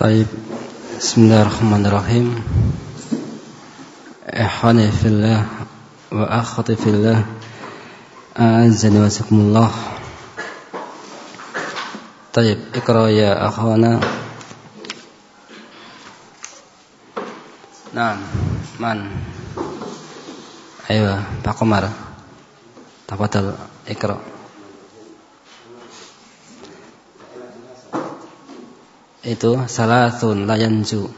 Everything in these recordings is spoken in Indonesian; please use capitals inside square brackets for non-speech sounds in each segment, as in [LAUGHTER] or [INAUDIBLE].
طيب. بسم الله الرحمن الرحيم. إخواني في الله وأخوتي في الله أعزني وسكم الله. طيب اقرأ يا أخوانا. نعم. من؟ أيوة Komar تفضل اقرأ. Itu salasun layanju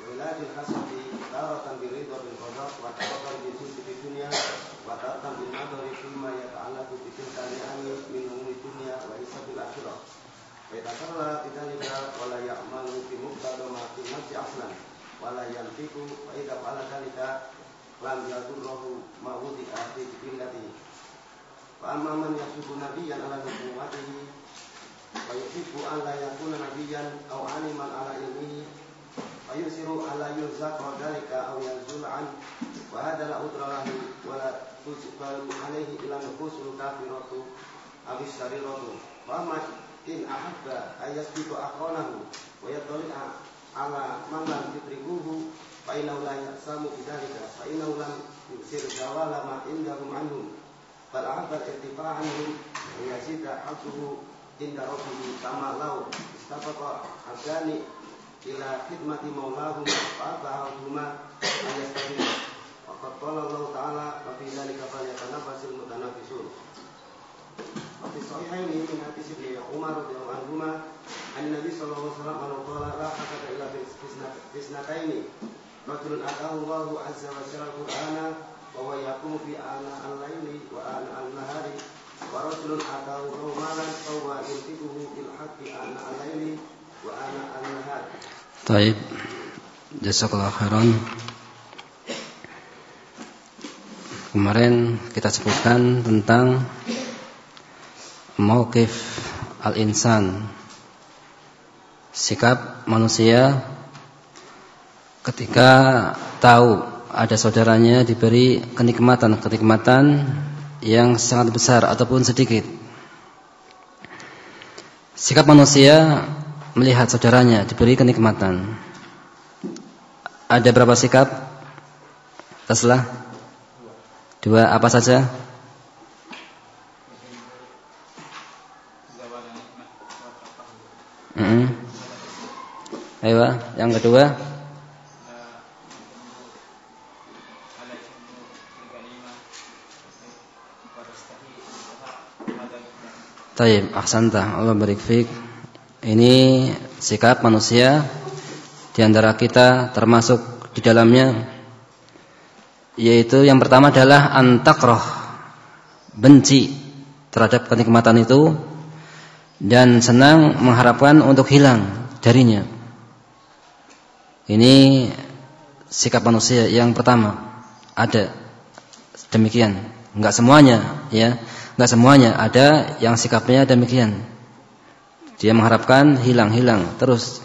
وعلاج الحسد تارة برضا بالقضاء وتارة بحسن الدنيا وتارة بالنظر فيما يتعلق بتلك النعم من أمور الدنيا وعزة الآخرة فيتكرر بذلك ولا يعمل بمقتضى ما في النفس أصلا ولا ينطق فإذا فعل ذلك لم يضره ما وضع في جبلته وأما من يحسب نبيا على نبوته ويحب أن لا يكون نبيا أو عالما على علمه ويسر على يلزق ذلك أو ينزل عنه وهذا لا عذر له ولا تجبل عليه إلا النفوس الكافرة أو الشريرة وأما إن أحب أن يسبق أخوانه ويطلع على من لم يدركوه فإنه لا يأسام بذلك فإنه لم يبصر زوال ما عندهم عنهم بل أحب الارتفاع عنهم ويزيد حقه عند ربه كما لو استبق حقان ila khidmati maulahum fa ba'dhuma ayastahil wa qad qala Allah ta'ala wa fi dhalika falyatanafasil mutanafisun. Wa fi sahihaini min hadis ibn Umar radhiyallahu anhuma an nabi sallallahu alaihi wasallam qala la hakata ila fisnataini rajulun atahu allahu azza wa jalla al-qur'ana wa huwa yaqumu fi ana al-laili wa ana al-nahari. Wa rajulun atahu malan fa huwa yunfiquhu fil haqqi ana al-laili Taib. Jazakallah khairan. Kemarin kita sebutkan tentang Mauqif al-insan. Sikap manusia Ketika tahu ada saudaranya diberi kenikmatan-kenikmatan yang sangat besar ataupun sedikit. Sikap manusia melihat saudaranya diberi kenikmatan. Ada berapa sikap? Taslah? Dua apa saja? Mm -hmm. Ayo, yang kedua. Taib, ahsanta. Allah barik fiik. Ini sikap manusia di antara kita termasuk di dalamnya yaitu yang pertama adalah antakroh benci terhadap kenikmatan itu dan senang mengharapkan untuk hilang darinya. Ini sikap manusia yang pertama ada demikian. Enggak semuanya ya, enggak semuanya ada yang sikapnya demikian. Dia mengharapkan hilang-hilang terus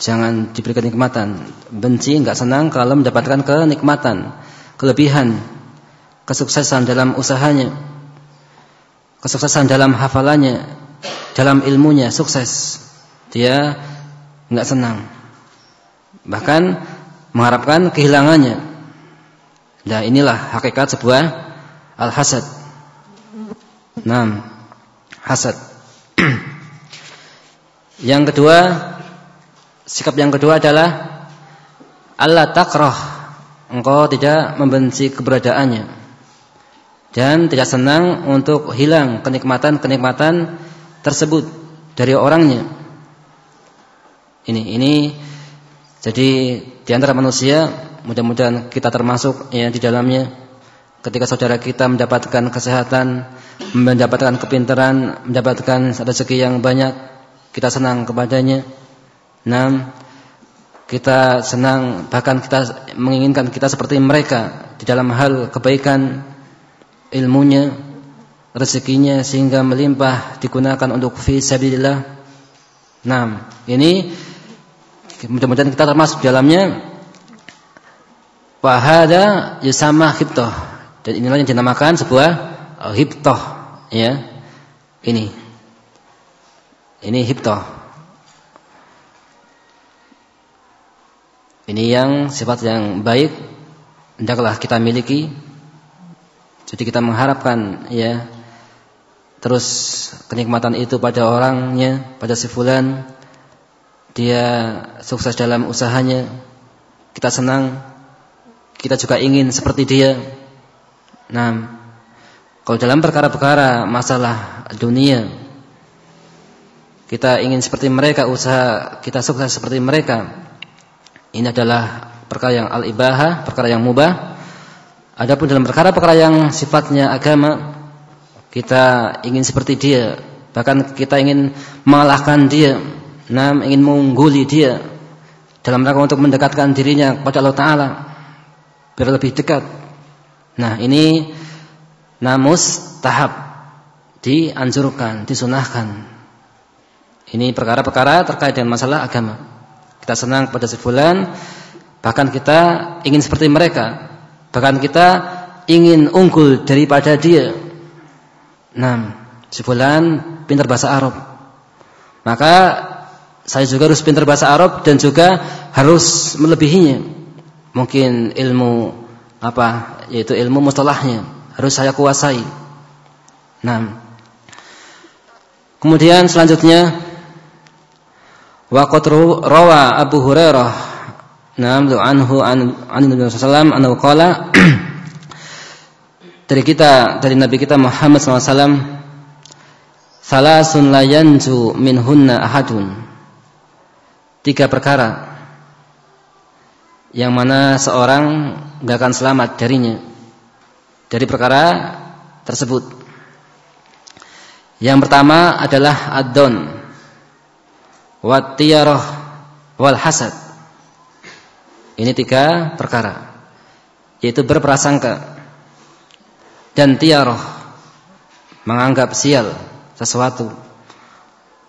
jangan diberi kenikmatan. Benci enggak senang kalau mendapatkan kenikmatan, kelebihan, kesuksesan dalam usahanya, kesuksesan dalam hafalannya, dalam ilmunya, sukses. Dia enggak senang. Bahkan mengharapkan kehilangannya. Nah, inilah hakikat sebuah al-hasad. Nah, hasad. Yang kedua, sikap yang kedua adalah Allah takrah. Engkau tidak membenci keberadaannya dan tidak senang untuk hilang kenikmatan-kenikmatan tersebut dari orangnya. Ini ini jadi di antara manusia mudah-mudahan kita termasuk ya di dalamnya ketika saudara kita mendapatkan kesehatan, mendapatkan kepintaran, mendapatkan rezeki yang banyak, kita senang kepadanya. Nam, kita senang bahkan kita menginginkan kita seperti mereka di dalam hal kebaikan, ilmunya, rezekinya sehingga melimpah digunakan untuk fi sabilillah. Nah, ini mudah-mudahan kita termasuk dalamnya Wahada yusama hibtoh dan inilah yang dinamakan sebuah hibtoh ya ini ini hibtoh ini yang sifat yang baik hendaklah kita miliki. Jadi kita mengharapkan ya terus kenikmatan itu pada orangnya pada si fulan. Dia sukses dalam usahanya. Kita senang. Kita juga ingin seperti dia. Nah, kalau dalam perkara-perkara masalah dunia, kita ingin seperti mereka, usaha kita sukses seperti mereka. Ini adalah perkara yang al-ibahah, perkara yang mubah. Adapun dalam perkara-perkara yang sifatnya agama, kita ingin seperti dia, bahkan kita ingin mengalahkan dia, nah, ingin mengungguli dia dalam rangka untuk mendekatkan dirinya kepada Allah Taala biar lebih dekat. Nah, ini namus tahap dianjurkan, disunahkan. Ini perkara-perkara terkait dengan masalah agama. Kita senang pada sebulan, bahkan kita ingin seperti mereka. Bahkan kita ingin unggul daripada dia. Nah, sebulan pintar bahasa Arab. Maka saya juga harus pintar bahasa Arab dan juga harus melebihinya mungkin ilmu apa yaitu ilmu mustalahnya harus saya kuasai. Nah, kemudian selanjutnya waqat rawa Abu Hurairah Naam anhu an an Nabi sallallahu anhu qala [CLEARS THROAT] dari kita dari Nabi kita Muhammad SAW salasun la yanju minhunna ahadun. Tiga perkara. Yang mana seorang gak akan selamat darinya dari perkara tersebut. Yang pertama adalah ad-don watiyarah wal hasad. Ini tiga perkara yaitu berprasangka dan tiaroh menganggap sial sesuatu.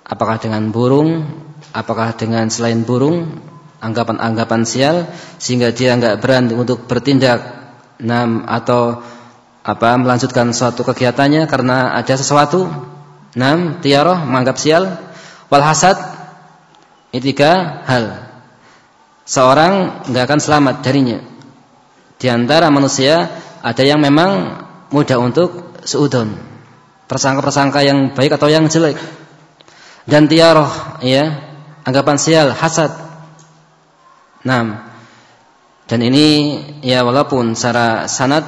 Apakah dengan burung apakah dengan selain burung anggapan-anggapan sial sehingga dia enggak berani untuk bertindak nam atau apa melanjutkan suatu kegiatannya karena ada sesuatu. Nam tiaroh menganggap sial. Wal hasad ini tiga hal. Seorang enggak akan selamat darinya. Di antara manusia ada yang memang mudah untuk seudon persangka-persangka yang baik atau yang jelek. Dan tiaroh ya anggapan sial hasad. Nah, dan ini ya walaupun secara sanad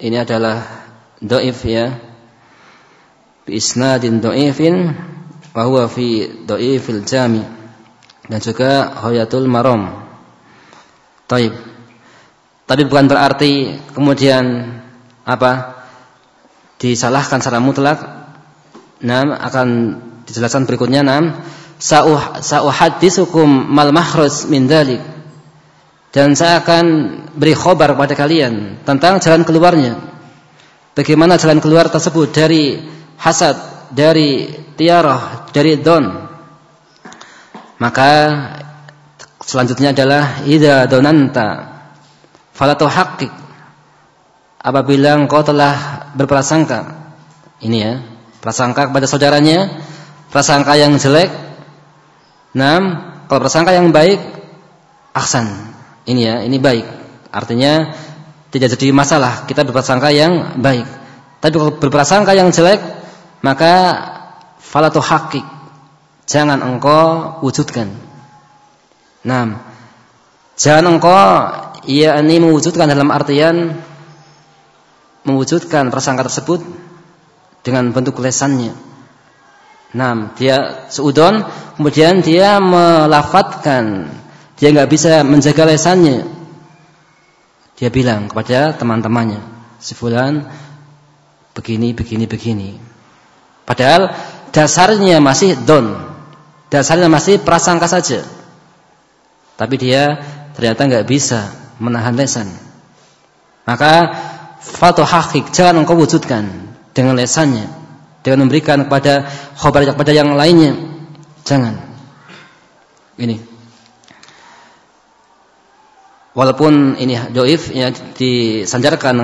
ini adalah doif ya, bi isnadin doifin, wa huwa fi doifil jami dan juga hoyatul marom. Taib. Tapi bukan berarti kemudian apa disalahkan secara mutlak. Nah, akan dijelaskan berikutnya. Nah, sa'uhadditsukum mal makhraj min dalik dan saya akan beri khobar kepada kalian tentang jalan keluarnya bagaimana jalan keluar tersebut dari hasad dari tiarah dari don maka selanjutnya adalah idza donanta fala tuhaqqik apabila engkau telah berprasangka ini ya prasangka kepada saudaranya prasangka yang jelek Nah, kalau prasangka yang baik, aksan. Ini ya, ini baik. Artinya tidak jadi masalah kita berprasangka yang baik. Tapi kalau berprasangka yang jelek, maka falatu hakik. Jangan engkau wujudkan. Nah, jangan engkau ia ini mewujudkan dalam artian mewujudkan prasangka tersebut dengan bentuk lesannya. Nah, dia seudon, kemudian dia melafatkan, dia nggak bisa menjaga lesannya. Dia bilang kepada teman-temannya, si fulan begini, begini, begini. Padahal dasarnya masih don, dasarnya masih prasangka saja. Tapi dia ternyata nggak bisa menahan lesan. Maka fatu hakik jangan engkau wujudkan dengan lesannya. Dengan memberikan kepada khabar kepada yang lainnya. Jangan. Ini. Walaupun ini doif ya disanjarkan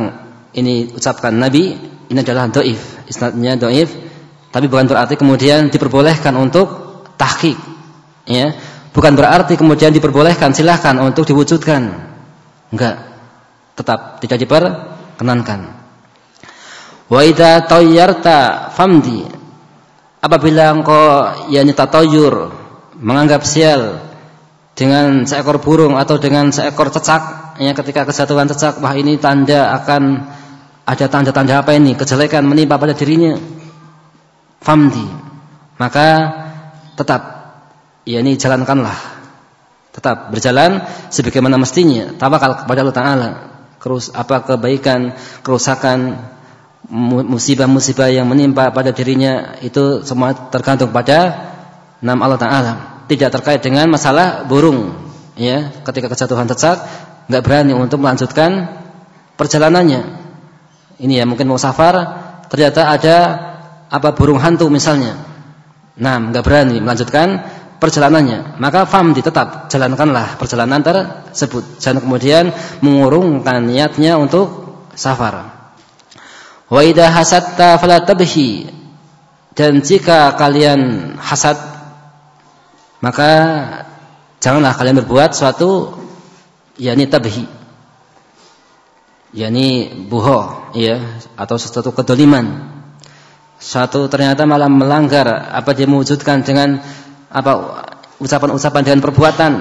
ini ucapkan Nabi ini adalah doif. Isnadnya doif tapi bukan berarti kemudian diperbolehkan untuk tahqiq ya. Bukan berarti kemudian diperbolehkan silahkan untuk diwujudkan. Enggak. Tetap tidak diperkenankan. Wa idza tayyarta famdi. Apabila engkau yakni tatayur menganggap sial dengan seekor burung atau dengan seekor cecak ya ketika kesatuan cecak wah ini tanda akan ada tanda-tanda apa ini? Kejelekan menimpa pada dirinya famdi maka tetap ya ini jalankanlah tetap berjalan sebagaimana mestinya tawakal kepada Allah taala terus apa kebaikan kerusakan musibah-musibah yang menimpa pada dirinya itu semua tergantung pada nama Allah Taala. Tidak terkait dengan masalah burung, ya. Ketika kejatuhan cecak, nggak berani untuk melanjutkan perjalanannya. Ini ya mungkin mau safar, ternyata ada apa burung hantu misalnya. Nah, nggak berani melanjutkan perjalanannya. Maka fam tetap jalankanlah perjalanan tersebut. Jangan kemudian mengurungkan niatnya untuk safar. Wa idza hasadta fala tabhi. Dan jika kalian hasad maka janganlah kalian berbuat suatu yakni tabhi. yakni buho ya atau sesuatu kedoliman. Suatu ternyata malah melanggar apa dia mewujudkan dengan apa ucapan-ucapan dengan perbuatan.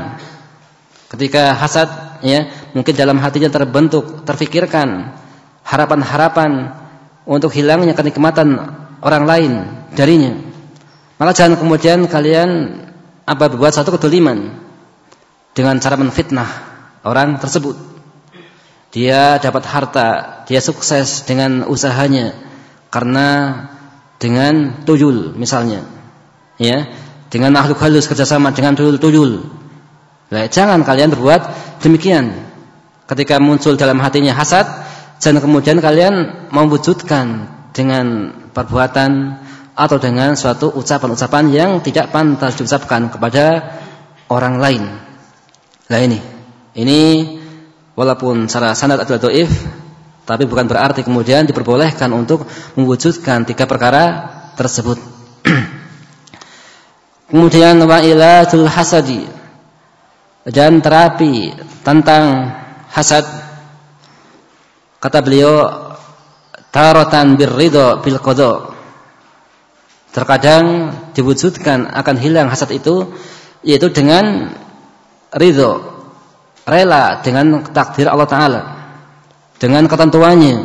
Ketika hasad ya, mungkin dalam hatinya terbentuk, terfikirkan harapan-harapan untuk hilangnya kenikmatan orang lain darinya. Maka jangan kemudian kalian apa berbuat satu kedoliman dengan cara menfitnah orang tersebut. Dia dapat harta, dia sukses dengan usahanya karena dengan tuyul misalnya, ya, dengan makhluk halus kerjasama dengan tuyul-tuyul. Nah, jangan kalian berbuat demikian. Ketika muncul dalam hatinya hasad, Jangan kemudian kalian mewujudkan dengan perbuatan atau dengan suatu ucapan-ucapan yang tidak pantas diucapkan kepada orang lain. Nah ini, ini walaupun secara sanad adalah doif, tapi bukan berarti kemudian diperbolehkan untuk mewujudkan tiga perkara tersebut. [CLEARS THROAT] kemudian wa ilatul hasadi dan terapi tentang hasad Kata beliau, taratan birridho bil qada. Terkadang diwujudkan akan hilang hasad itu yaitu dengan ridho, rela dengan takdir Allah taala. Dengan ketentuannya,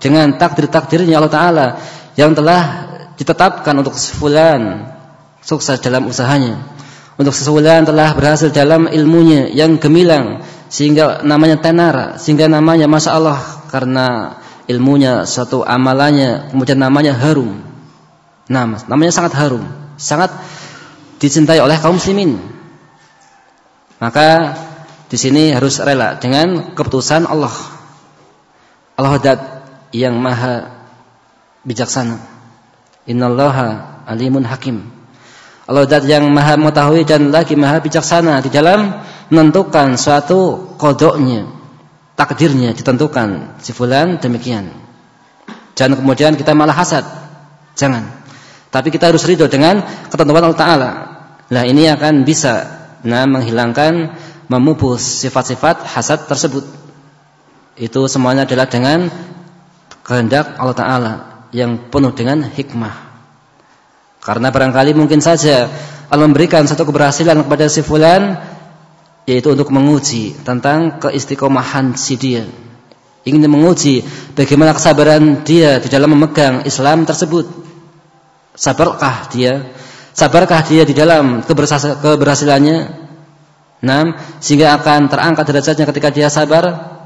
dengan takdir-takdirnya Allah taala yang telah ditetapkan untuk sefulan sukses dalam usahanya. Untuk sefulan telah berhasil dalam ilmunya yang gemilang sehingga namanya tenar, sehingga namanya Masya Allah karena ilmunya suatu amalannya kemudian namanya harum. Nah, namanya sangat harum, sangat dicintai oleh kaum muslimin. Maka di sini harus rela dengan keputusan Allah. Allah dat yang maha bijaksana. Innallaha alimun hakim. Allah dat yang maha mengetahui dan lagi maha bijaksana di dalam menentukan suatu kodoknya takdirnya ditentukan si fulan demikian. Jangan kemudian kita malah hasad. Jangan. Tapi kita harus ridho dengan ketentuan Allah Taala. Nah ini akan bisa nah menghilangkan memupus sifat-sifat hasad tersebut. Itu semuanya adalah dengan kehendak Allah Taala yang penuh dengan hikmah. Karena barangkali mungkin saja Allah memberikan satu keberhasilan kepada si fulan yaitu untuk menguji tentang keistiqomahan si dia. Ingin menguji bagaimana kesabaran dia di dalam memegang Islam tersebut. Sabarkah dia? Sabarkah dia di dalam keberhasilannya? Nah, sehingga akan terangkat derajatnya ketika dia sabar.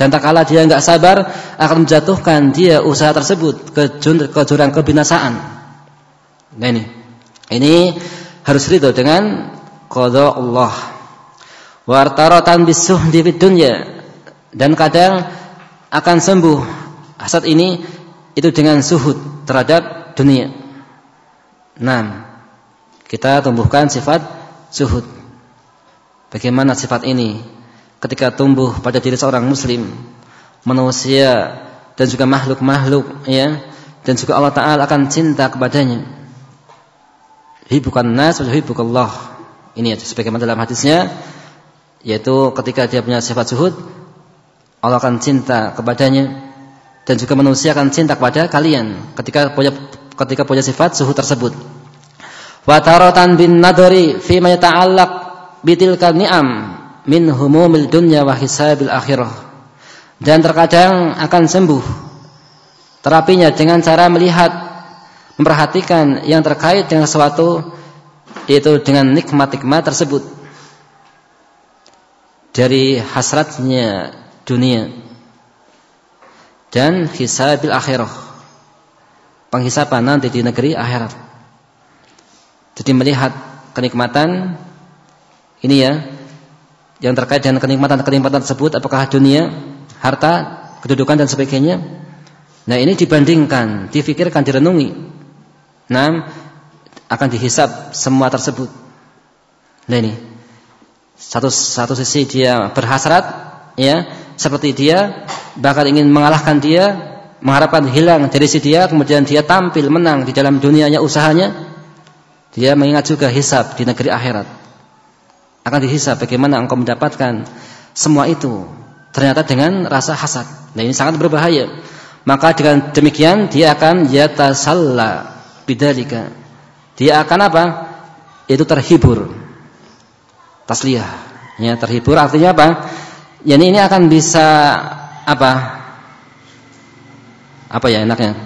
Dan tak kala dia enggak sabar akan menjatuhkan dia usaha tersebut ke jurang kebinasaan. Nah ini. Ini harus ridho dengan qada Allah wartaratan bisuhdi di dunia dan kadang akan sembuh hasad ini itu dengan suhud terhadap dunia. Nah, kita tumbuhkan sifat suhud. Bagaimana sifat ini ketika tumbuh pada diri seorang muslim, manusia dan juga makhluk-makhluk ya, dan juga Allah taala akan cinta kepadanya. Hibukan nas wa hibukallah. Ini ya sebagaimana dalam hadisnya yaitu ketika dia punya sifat suhud Allah akan cinta kepadanya dan juga manusia akan cinta kepada kalian ketika punya ketika punya sifat suhu tersebut. Wa taratan bin nadari fi ma yata'allaq bitilka ni'am min humumil dunya wa hisabil akhirah. Dan terkadang akan sembuh terapinya dengan cara melihat memperhatikan yang terkait dengan sesuatu yaitu dengan nikmat-nikmat tersebut dari hasratnya dunia dan hisabil akhirah. Penghisapan nanti di negeri akhirat. Jadi melihat kenikmatan ini ya yang terkait dengan kenikmatan-kenikmatan tersebut apakah dunia, harta, kedudukan dan sebagainya. Nah, ini dibandingkan, difikirkan, direnungi. Nah, akan dihisap semua tersebut. Nah ini satu satu sisi dia berhasrat ya seperti dia, bahkan ingin mengalahkan dia, mengharapkan hilang dari si dia, kemudian dia tampil menang di dalam dunianya usahanya, dia mengingat juga hisab di negeri akhirat. Akan dihisab bagaimana engkau mendapatkan semua itu. Ternyata dengan rasa hasad. Nah ini sangat berbahaya. Maka dengan demikian dia akan yatasalla bidalika. Dia akan apa? Itu terhibur. Tasliyah. Ya, terhibur artinya apa? Yani ini akan bisa apa? Apa ya enaknya?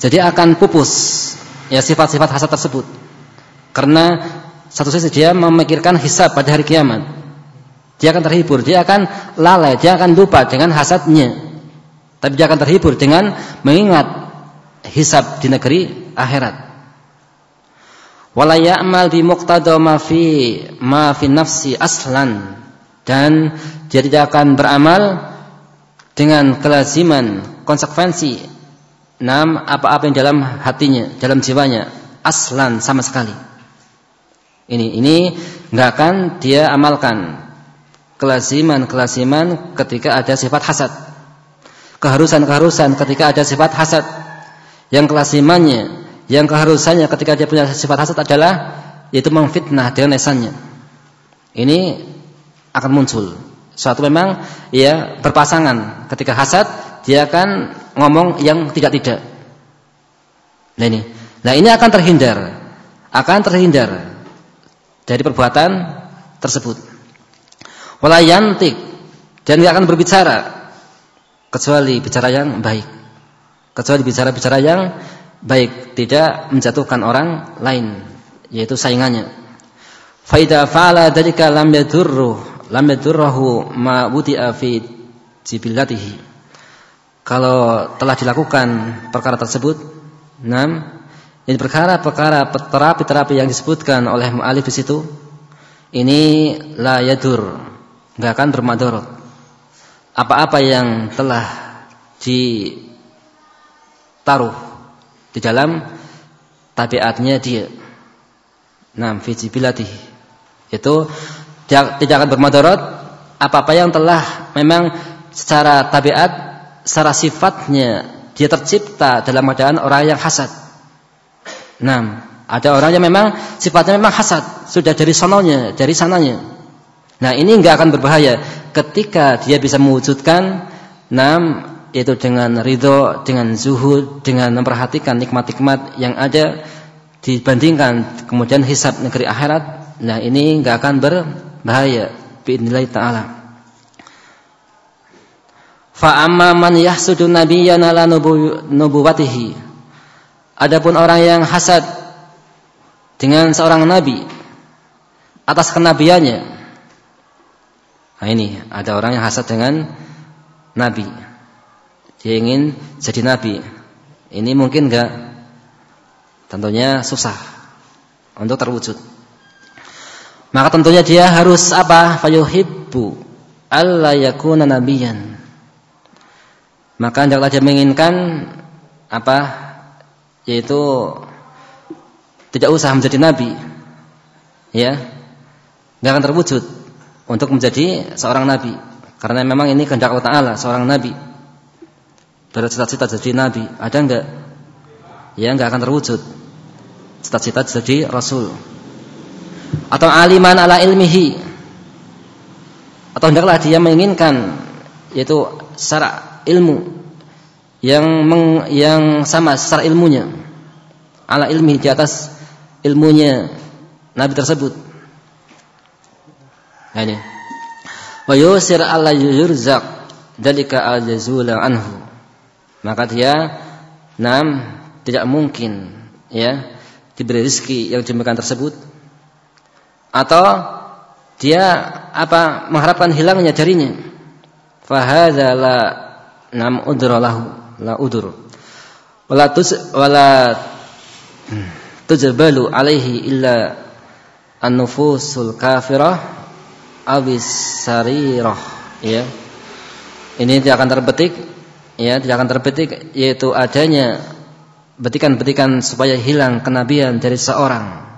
Jadi akan pupus ya sifat-sifat hasad tersebut. Karena satu sisi dia memikirkan hisab pada hari kiamat. Dia akan terhibur, dia akan lalai, dia akan lupa dengan hasadnya. Tapi dia akan terhibur dengan mengingat hisab di negeri akhirat. Wala ya'mal bi muqtada ma fi ma fi nafsi aslan dan dia tidak akan beramal dengan kelaziman konsekuensi nam apa-apa yang dalam hatinya, dalam jiwanya aslan sama sekali. Ini ini nggak akan dia amalkan kelaziman-kelaziman ketika ada sifat hasad. Keharusan-keharusan ketika ada sifat hasad. Yang kelazimannya, yang keharusannya ketika dia punya sifat hasad adalah yaitu memfitnah dengan lesannya. Ini akan muncul. Suatu memang ya berpasangan. Ketika hasad dia akan ngomong yang tidak-tidak. Nah ini. Nah ini akan terhindar. Akan terhindar dari perbuatan tersebut. Walayantik dan dia akan berbicara kecuali bicara yang baik. Kecuali bicara-bicara yang baik, tidak menjatuhkan orang lain, yaitu saingannya. Faida fa'ala dzalika lam yadurru lam yadurruhu ma wudi'a fi jibillatihi. Kalau telah dilakukan perkara tersebut, enam ini perkara-perkara terapi-terapi yang disebutkan oleh mu'alif di situ ini la yadur, enggak akan bermadarat. Apa-apa yang telah ditaruh di dalam tabiatnya dia. Nam fi jibilatihi. Itu tidak akan bermadarat apa-apa yang telah memang secara tabiat, secara sifatnya dia tercipta dalam keadaan orang yang hasad. Nah, ada orang yang memang sifatnya memang hasad, sudah dari sononya, dari sananya. Nah, ini enggak akan berbahaya. Ketika dia bisa mewujudkan nam yaitu dengan ridho, dengan zuhud, dengan memperhatikan nikmat-nikmat yang ada dibandingkan kemudian hisab negeri akhirat. Nah, ini enggak akan ber bahaya biidznillah taala. Fa amma man yahsudu nabiyyan ala nubuwatihi adapun orang yang hasad dengan seorang nabi atas kenabiannya nah ini ada orang yang hasad dengan nabi dia ingin jadi nabi ini mungkin enggak tentunya susah untuk terwujud maka tentunya dia harus apa? Fayuhibbu alla yakuna nabiyan. maka hendaklah dia menginginkan apa yaitu tidak usah menjadi nabi ya. Nggak akan terwujud untuk menjadi seorang nabi. Karena memang ini kehendak Allah Taala seorang nabi. Bercita-cita jadi nabi ada enggak ya enggak akan terwujud. Cita-cita jadi rasul. Atau aliman ala ilmihi. Atau hendaklah dia menginginkan yaitu secara ilmu yang meng, yang sama secara ilmunya. Ala ilmi di atas ilmunya nabi tersebut. Nah ini. Wa yusir alla yurzaq dalika al anhu. Maka dia nam tidak mungkin ya diberi rezeki yang demikian tersebut. Atau dia apa mengharapkan hilangnya darinya fahadza la nam udralahu la udur. Wala tus wala tujbalu alaihi illa an-nufusul kafirah awis sarirah ya. Ini tidak akan terbetik ya tidak akan terbetik yaitu adanya betikan-betikan supaya hilang kenabian dari seorang.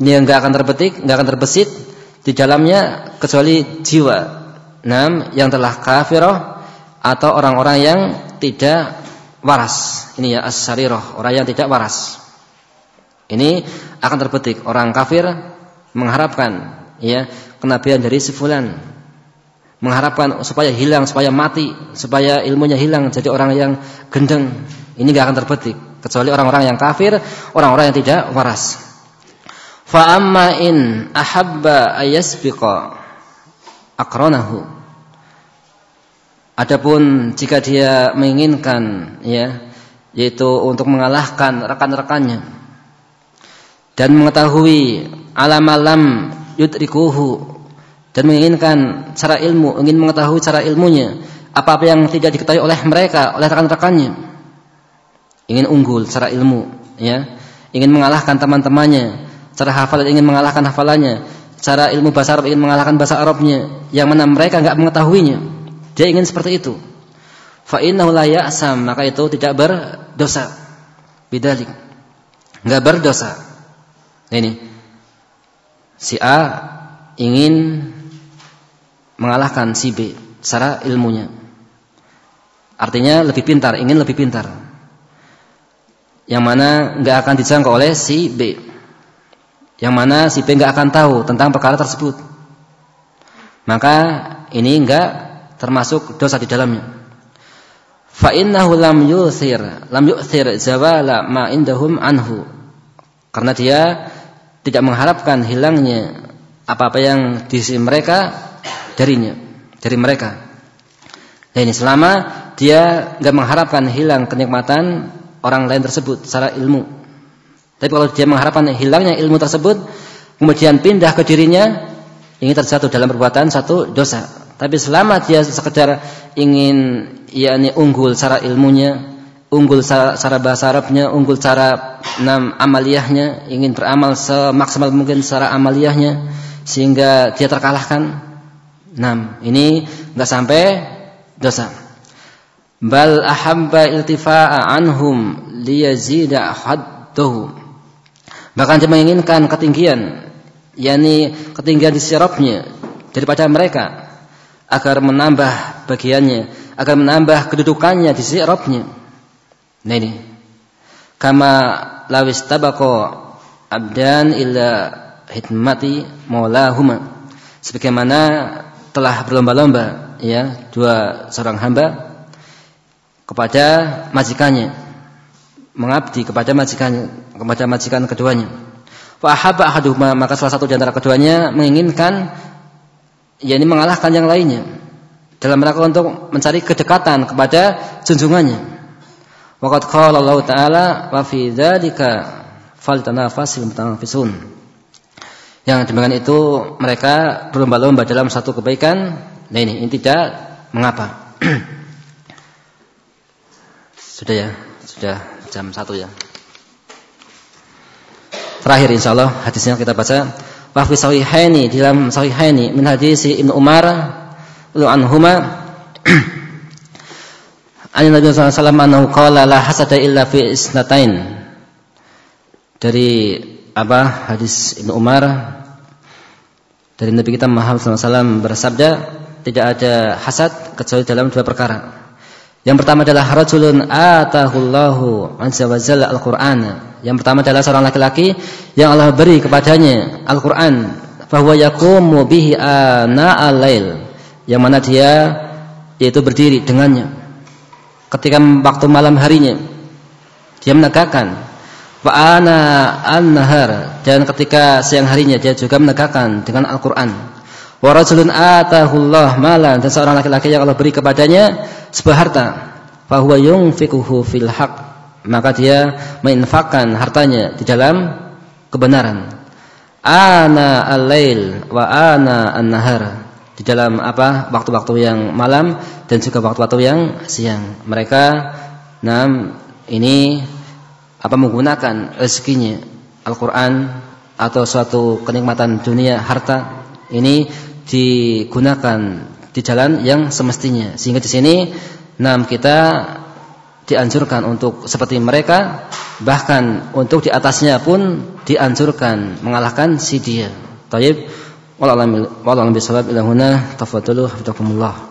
Ini yang enggak akan terbetik enggak akan terbesit di dalamnya kecuali jiwa. Nam yang telah kafirah atau orang-orang yang tidak waras. Ini ya as-sarirah, orang yang tidak waras. Ini akan terbetik orang kafir mengharapkan ya kenabian dari si fulan. Mengharapkan supaya hilang, supaya mati, supaya ilmunya hilang jadi orang yang gendeng. Ini gak akan terbetik kecuali orang-orang yang kafir, orang-orang yang tidak waras. Fa amma in ahabba ayasbiqa Adapun jika dia menginginkan ya yaitu untuk mengalahkan rekan-rekannya dan mengetahui alam-alam yudrikuhu dan menginginkan cara ilmu, ingin mengetahui cara ilmunya, apa-apa yang tidak diketahui oleh mereka, oleh rekan-rekannya. Ingin unggul cara ilmu, ya. Ingin mengalahkan teman-temannya, cara hafal ingin mengalahkan hafalannya, cara ilmu bahasa Arab ingin mengalahkan bahasa Arabnya, yang mana mereka enggak mengetahuinya. Dia ingin seperti itu. Fa innahu la ya'sam, maka itu tidak berdosa. Bidalik. Enggak berdosa. Ini. Si A ingin mengalahkan si B secara ilmunya. Artinya lebih pintar, ingin lebih pintar. Yang mana enggak akan dijangkau oleh si B. Yang mana si B enggak akan tahu tentang perkara tersebut. Maka ini enggak termasuk dosa di dalamnya. Fa innahu lam yuthir, lam yu'thir zawala ma indahum anhu. Karena dia tidak mengharapkan hilangnya apa-apa yang di sisi mereka darinya, dari mereka. Dan ini selama dia enggak mengharapkan hilang kenikmatan orang lain tersebut secara ilmu. Tapi kalau dia mengharapkan hilangnya ilmu tersebut, kemudian pindah ke dirinya, ini terjatuh dalam perbuatan satu dosa. Tapi selama dia sekedar ingin yakni unggul cara ilmunya, unggul cara, cara bahasa Arabnya, unggul cara enam amaliyahnya, ingin beramal semaksimal mungkin secara amaliyahnya sehingga dia terkalahkan. Enam, ini enggak sampai dosa. Bal ahabba iltifa'a anhum liyazida hadduhu. Bahkan dia menginginkan ketinggian, yakni ketinggian di sirapnya daripada mereka agar menambah bagiannya, agar menambah kedudukannya di sisi Rabbnya. Nah ini. Kama lawis tabako abdan illa hikmati maulahuma. Sebagaimana telah berlomba-lomba ya dua seorang hamba kepada majikannya mengabdi kepada majikannya kepada majikan keduanya. Fa ahabba maka salah satu di antara keduanya menginginkan yakni mengalahkan yang lainnya dalam rangka untuk mencari kedekatan kepada junjungannya. Waqad qala Allah Ta'ala wa fi dzalika faltanafasil mutanafisun. Yang demikian itu mereka berlomba-lomba dalam satu kebaikan. Nah ini, ini tidak mengapa. [CLEARS THROAT] sudah ya, sudah jam satu ya. Terakhir insyaallah hadisnya kita baca wa fi sahihaini dalam sahihaini min hadis Ibnu Umar anhuma [CLEARS THROAT] An Nabi sallallahu alaihi wasallam annahu qala la hasada illa fi isnatain. Dari apa hadis Ibnu Umar dari Nabi kita Muhammad SAW bersabda tidak ada hasad kecuali dalam dua perkara. Yang pertama adalah rajulun atahullahu azza wa jalla al-Qur'an. Yang pertama adalah seorang laki-laki yang Allah beri kepadanya Al-Qur'an, bahwa yaqumu bihi ana al-lail. Yang mana dia yaitu berdiri dengannya. Ketika waktu malam harinya dia menegakkan wa ana an-nahar dan ketika siang harinya dia juga menegakkan dengan Al-Qur'an. Wa rajulun atahullah malan dan seorang laki-laki yang Allah beri kepadanya sebuah harta, bahwa yunfikuhu fil haq, maka dia menginfakkan hartanya di dalam kebenaran. Ana al-lail wa ana an-nahar. Di dalam apa? waktu-waktu yang malam dan juga waktu-waktu yang siang. Mereka nam ini apa menggunakan rezekinya Al-Qur'an atau suatu kenikmatan dunia harta ini digunakan di jalan yang semestinya. Sehingga di sini nam kita dianjurkan untuk seperti mereka bahkan untuk di atasnya pun dianjurkan mengalahkan si dia. Taib wallahu a'lam bishawab ila huna tafadhalu hafizakumullah.